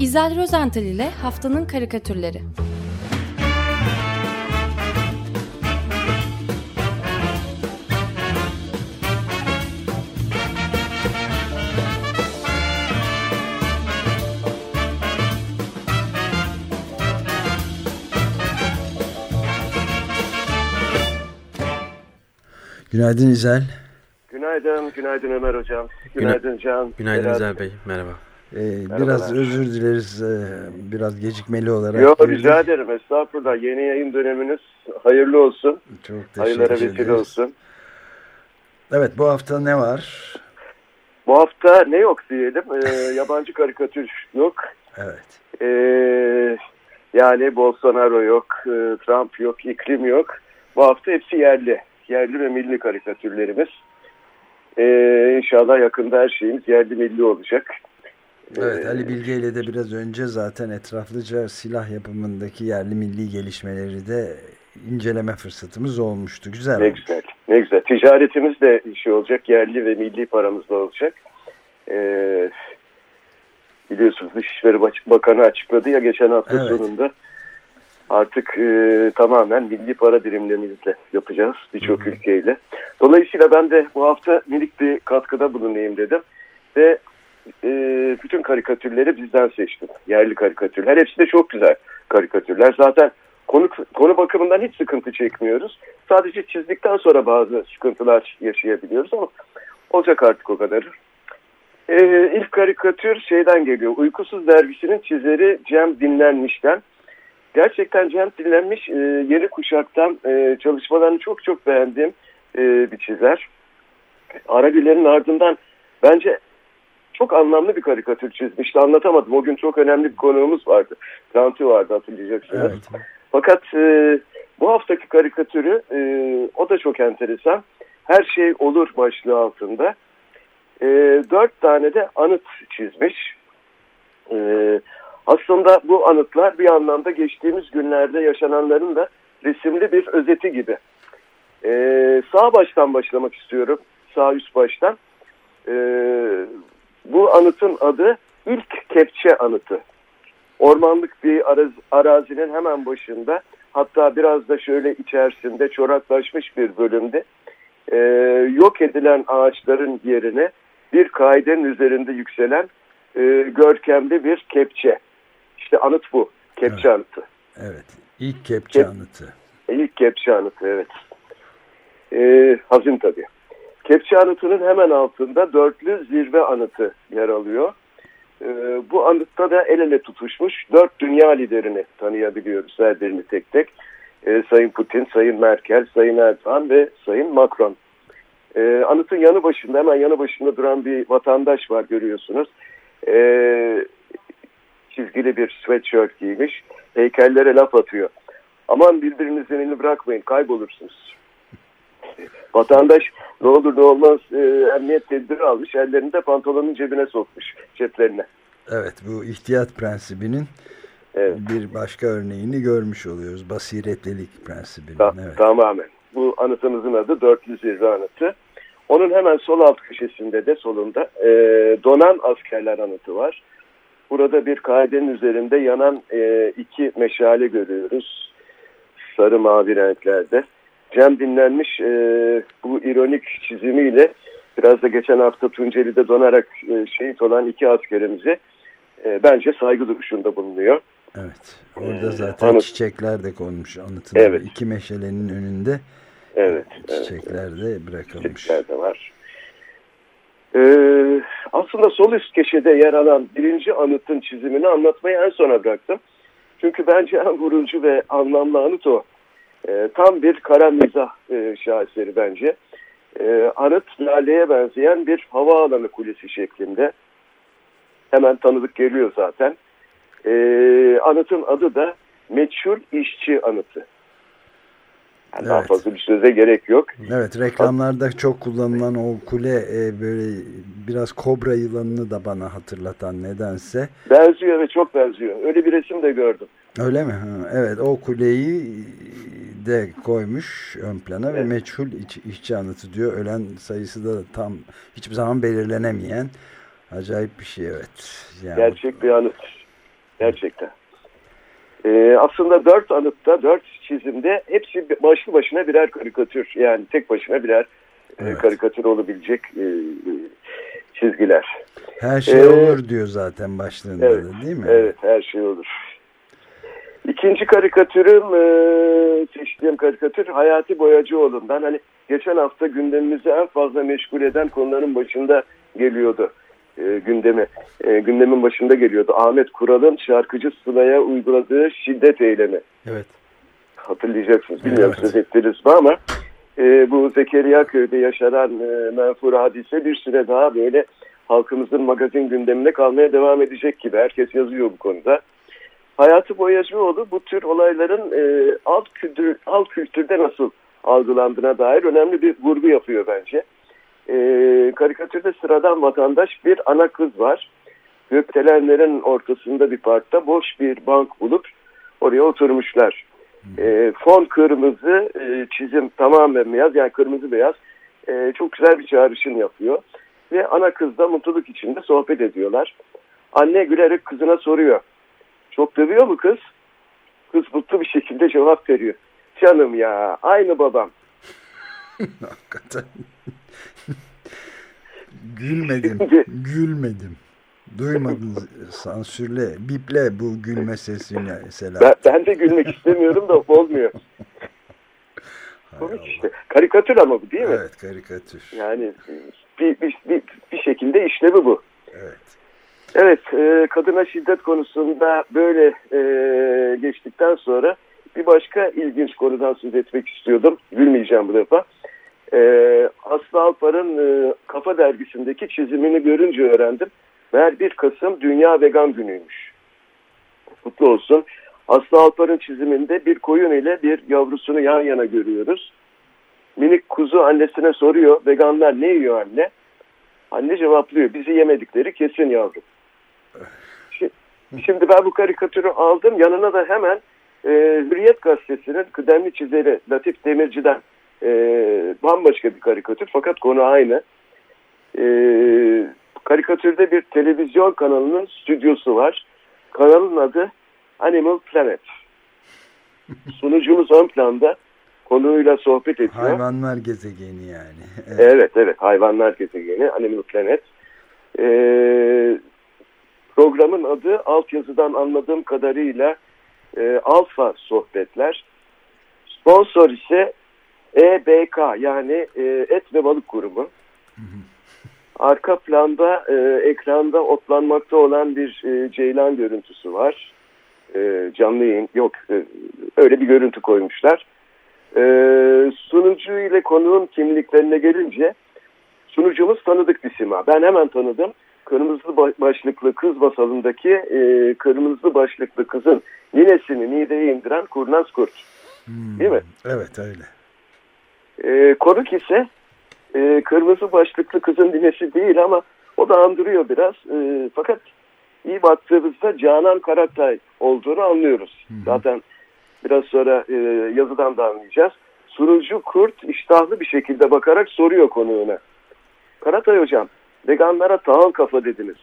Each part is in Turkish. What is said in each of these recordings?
İzel Rozental ile Haftanın Karikatürleri Günaydın İzel. Günaydın, günaydın Ömer Hocam. Günaydın Can. Günaydın İzel Bey, merhaba. Ee, biraz özür dileriz, ee, biraz gecikmeli olarak. Yok rica ederim, estağfurullah. Yeni yayın döneminiz hayırlı olsun. Çok teşekkür Hayırlara vesile olsun. Evet, bu hafta ne var? Bu hafta ne yok diyelim, ee, yabancı karikatür yok. Evet. Ee, yani Bolsonaro yok, e, Trump yok, iklim yok. Bu hafta hepsi yerli, yerli ve milli karikatürlerimiz. Ee, inşallah yakında her şeyimiz yerli milli olacak. Evet, Ee, Ali Bilge ile de biraz önce zaten etraflıca silah yapımındaki yerli milli gelişmeleri de inceleme fırsatımız olmuştu. Güzel Ne olmuş. güzel, ne güzel. Ticaretimiz de şey olacak, yerli ve milli paramız da olacak. Ee, biliyorsunuz Dışişleri Bakanı açıkladı ya geçen hafta Evet. sonunda. Artık e, tamamen milli para birimlerimizle yapacağız birçok ülkeyle. Dolayısıyla ben de bu hafta minik bir katkıda bulunayım dedim. Ve e, bütün karikatürleri bizden seçtim. Yerli karikatürler. Hepsi de çok güzel karikatürler. Zaten konu, konu bakımından hiç sıkıntı çekmiyoruz. Sadece çizdikten sonra bazı sıkıntılar yaşayabiliyoruz ama olacak artık o kadar. Ee, ilk karikatür şeyden geliyor. Uykusuz dervişinin çizeri Cem Dinlenmiş'ten. Gerçekten Cem Dinlenmiş e, yeni kuşaktan e, çalışmalarını çok çok beğendiğim e, bir çizer. Arabilerin ardından bence çok anlamlı bir karikatür çizmişti. Anlatamadım. O gün çok önemli bir konuğumuz vardı. Tantu vardı hatırlayacaksınız. Evet. Fakat e, bu haftaki karikatürü e, o da çok enteresan. Her şey olur başlığı altında. E, dört tane de anıt çizmiş. E, aslında bu anıtlar bir anlamda geçtiğimiz günlerde yaşananların da resimli bir özeti gibi. E, sağ baştan başlamak istiyorum. Sağ üst baştan. E, bu anıtın adı İlk Kepçe Anıtı. Ormanlık bir araz, arazinin hemen başında hatta biraz da şöyle içerisinde çoraklaşmış bir bölümde e, yok edilen ağaçların yerine bir kaidenin üzerinde yükselen e, görkemli bir kepçe. İşte anıt bu. Kepçe Evet. anıtı. Evet. İlk kepçe Kep- anıtı. İlk kepçe anıtı evet. E, hazin tabii. Kepçe anıtının hemen altında dörtlü zirve anıtı yer alıyor. E, bu anıtta da el ele tutuşmuş dört dünya liderini tanıyabiliyoruz her birini tek tek. E, Sayın Putin, Sayın Merkel, Sayın Erdoğan ve Sayın Macron. E, anıtın yanı başında hemen yanı başında duran bir vatandaş var görüyorsunuz. E, çizgili bir sweatshirt giymiş. Heykellere laf atıyor. Aman birbirinizin elini bırakmayın kaybolursunuz. Vatandaş ne olur ne olmaz e, emniyet tedbiri almış ellerini de pantolonun cebine sokmuş ceplerine. Evet, bu ihtiyat prensibinin Evet. bir başka örneğini görmüş oluyoruz. Basiretlilik prensibinin. Ta- Evet. Tamamen. Bu anıtımızın adı Dörtlü Zirve Anıtı. Onun hemen sol alt köşesinde de solunda e, donan askerler anıtı var. Burada bir kaidenin üzerinde yanan e, iki meşale görüyoruz. Sarı mavi renklerde. Cem dinlenmiş e, bu ironik çizimiyle biraz da geçen hafta Tunceli'de donarak e, şehit olan iki askerimizi e, bence saygı duruşunda bulunuyor. Evet. Orada Ee, zaten anıt- çiçekler de konmuş anıtın. Evet. İki meşalenin önünde Evet. evet. çiçekler de bırakılmış. Çiçekler de var. Ee, aslında sol üst köşede yer alan birinci anıtın çizimini anlatmayı en sona bıraktım. Çünkü bence en vurucu ve anlamlı anıt o. Ee, tam bir kara mizah e, şaheseri bence. Ee, anıt laleye benzeyen bir havaalanı kulesi şeklinde. Hemen tanıdık geliyor zaten. Ee, anıtın adı da Meçhul İşçi Anıtı. Yani Daha Evet. fazla bir söze gerek yok. Evet reklamlarda çok kullanılan o kule e, böyle biraz kobra yılanını da bana hatırlatan nedense. Benziyor ve çok benziyor. Öyle bir resim de gördüm. Öyle mi? Ha, evet o kuleyi de koymuş ön plana ve Evet. meçhul iç, işçi anıtı diyor. Ölen sayısı da tam hiçbir zaman belirlenemeyen acayip bir şey evet. Yani, Gerçek bir anıt. Gerçekten. Ee, aslında dört anıtta, dört çizimde hepsi başlı başına birer karikatür. Yani tek başına birer e, evet. karikatür olabilecek e, çizgiler. Her şey ee, olur diyor zaten başlığında evet, da değil mi? Evet her şey olur. İkinci karikatürüm e, seçtiğim karikatür Hayati Boyacıoğlu'ndan. Hani geçen hafta gündemimizi en fazla meşgul eden konuların başında geliyordu e, gündemi. E, gündemin başında geliyordu. Ahmet Kural'ın şarkıcı Sıla'ya uyguladığı şiddet eylemi. Evet. Hatırlayacaksınız. Bilmiyorum evet. söz ettiniz mi ama e, bu Zekeriya köyde yaşanan e, menfur hadise bir süre daha böyle halkımızın magazin gündemine kalmaya devam edecek gibi. Herkes yazıyor bu konuda. Hayatı Boyacıoğlu bu tür olayların e, alt, kültür, alt kültürde nasıl algılandığına dair önemli bir vurgu yapıyor bence. E, karikatürde sıradan vatandaş bir ana kız var. Gökdelenlerin ortasında bir parkta boş bir bank bulup oraya oturmuşlar. E, fon kırmızı, e, çizim tamamen beyaz yani kırmızı beyaz. E, çok güzel bir çağrışım yapıyor. Ve ana kız da mutluluk içinde sohbet ediyorlar. Anne gülerek kızına soruyor. Çok dövüyor mu kız? Kız mutlu bir şekilde cevap veriyor. Canım ya aynı babam. Hakikaten. gülmedim. gülmedim. Duymadın sansürle, biple bu gülme sesini mesela. Ben, ben de gülmek istemiyorum da olmuyor. Komik işte. Karikatür ama bu değil mi? Evet karikatür. Yani bir, bir, bir, bir şekilde işlevi bu. Evet. Evet, e, kadına şiddet konusunda böyle e, geçtikten sonra bir başka ilginç konudan söz etmek istiyordum. Gülmeyeceğim bu defa. E, Aslı Alpar'ın e, Kafa Dergisi'ndeki çizimini görünce öğrendim. Meğer 1 Kasım Dünya Vegan Günü'ymüş. Mutlu olsun. Aslı Alpar'ın çiziminde bir koyun ile bir yavrusunu yan yana görüyoruz. Minik kuzu annesine soruyor, veganlar ne yiyor anne? Anne cevaplıyor, bizi yemedikleri kesin yavrum. Şimdi ben bu karikatürü aldım. Yanına da hemen e, Hürriyet Gazetesi'nin kıdemli çizeri Latif Demirci'den e, bambaşka bir karikatür fakat konu aynı. E, karikatürde bir televizyon kanalının stüdyosu var. Kanalın adı Animal Planet. Sunucumuz ön planda konuyla sohbet ediyor. Hayvanlar gezegeni yani. Evet evet, evet hayvanlar gezegeni Animal Planet. Ee, Programın adı altyazıdan anladığım kadarıyla e, Alfa Sohbetler. Sponsor ise EBK yani e, Et ve Balık Kurumu. Arka planda e, ekranda otlanmakta olan bir e, ceylan görüntüsü var. E, canlı yayın yok e, öyle bir görüntü koymuşlar. E, sunucu ile konuğun kimliklerine gelince sunucumuz tanıdık bir sima. Ben hemen tanıdım kırmızı başlıklı kız masalındaki e, kırmızı başlıklı kızın ninesini Nide'ye indiren kurnaz kurt. Hmm, Değil mi? Evet öyle. E, konuk ise e, kırmızı başlıklı kızın ninesi değil ama o da andırıyor biraz. E, fakat iyi baktığımızda Canan Karatay olduğunu anlıyoruz. Hmm. Zaten biraz sonra e, yazıdan da anlayacağız. Sunucu kurt iştahlı bir şekilde bakarak soruyor konuğuna. Karatay hocam Veganlara tahıl kafa dediniz.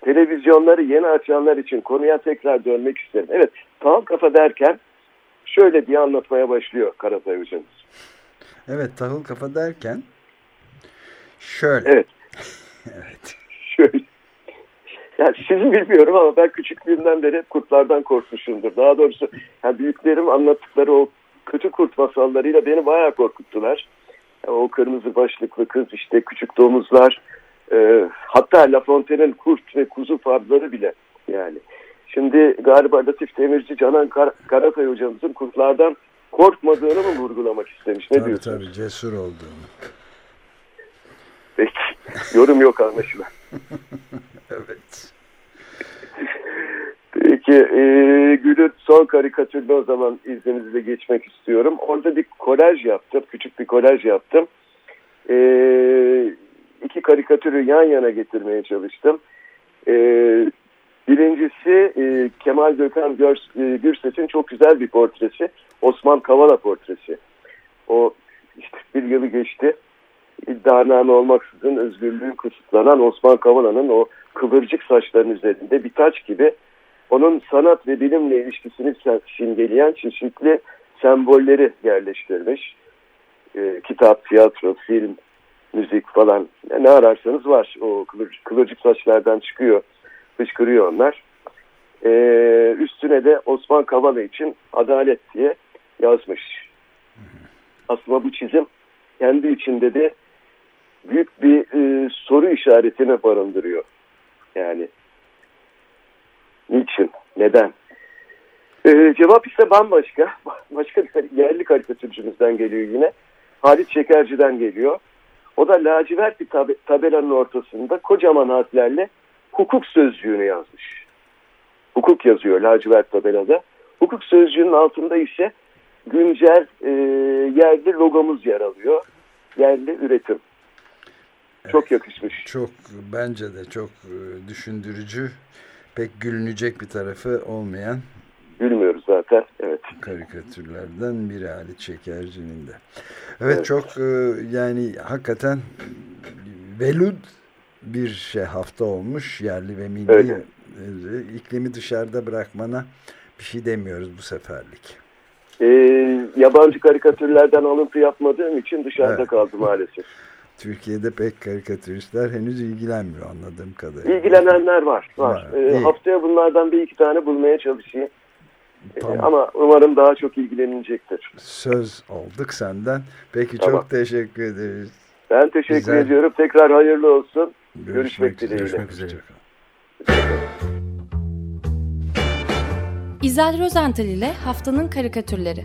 Televizyonları yeni açanlar için konuya tekrar dönmek isterim. Evet, tahıl kafa derken şöyle diye anlatmaya başlıyor Karatay hocamız. Evet, tahıl kafa derken şöyle. Evet. evet. Şöyle. Yani sizi bilmiyorum ama ben küçüklüğümden beri kurtlardan korkmuşumdur. Daha doğrusu yani büyüklerim anlattıkları o kötü kurt masallarıyla beni bayağı korkuttular. Yani o kırmızı başlıklı kız işte küçük domuzlar e, hatta La Fontaine'in kurt ve kuzu farzları bile yani. Şimdi galiba Latif Demirci Canan Kar Karatay hocamızın kurtlardan korkmadığını mı vurgulamak istemiş? Ne tabii, diyorsunuz? Tabii cesur olduğunu. Peki. Yorum yok anlaşılan. evet. Peki e, Gül'ün son karikatürde o zaman izninizle geçmek istiyorum. Orada bir kolaj yaptım. Küçük bir kolaj yaptım. E, karikatürü yan yana getirmeye çalıştım. E, birincisi e, Kemal Gökhan e, Gürses'in çok güzel bir portresi. Osman Kavala portresi. O işte bir yılı geçti. İddianame olmaksızın özgürlüğü kısıtlanan Osman Kavala'nın o kıvırcık saçların üzerinde bir taç gibi onun sanat ve bilimle ilişkisini simgeleyen çeşitli sembolleri yerleştirmiş. E, kitap, tiyatro, film, müzik falan ne ararsanız var. O kıvır, kıvırcık saçlardan çıkıyor, fışkırıyor onlar. E, üstüne de Osman Kavala için adalet diye yazmış. Aslında bu çizim kendi içinde de büyük bir e, soru işaretini barındırıyor. Yani niçin, neden? Ee, cevap ise bambaşka. Başka bir yerli karikatürcümüzden geliyor yine. Halit Şekerci'den geliyor. O da lacivert bir tab tabelanın ortasında kocaman harflerle hukuk sözcüğünü yazmış. Hukuk yazıyor lacivert tabelada. Hukuk sözcüğünün altında ise güncel e, yerli logomuz yer alıyor. Yerli üretim. Çok yakışmış. Çok bence de çok e, düşündürücü. Pek gülünecek bir tarafı olmayan zaten. Evet. Karikatürlerden biri Halit Şekerci'nin de. Evet, evet. çok e, yani hakikaten velud bir şey hafta olmuş yerli ve milli Öyle. E, iklimi dışarıda bırakmana bir şey demiyoruz bu seferlik. Ee, yabancı karikatürlerden alıntı yapmadığım için dışarıda evet. kaldı maalesef. Türkiye'de pek karikatüristler henüz ilgilenmiyor anladığım kadarıyla. İlgilenenler var. var. var. Ee, haftaya bunlardan bir iki tane bulmaya çalışayım. Ee, tamam. Ama umarım daha çok ilgilenilecektir. Söz olduk senden. Peki tamam. çok teşekkür ederiz. Ben teşekkür Güzel. ediyorum. Tekrar hayırlı olsun. Görüşmek, Görüşmek dileğiyle. Görüşmek üzere. İzel Rozental ile Haftanın Karikatürleri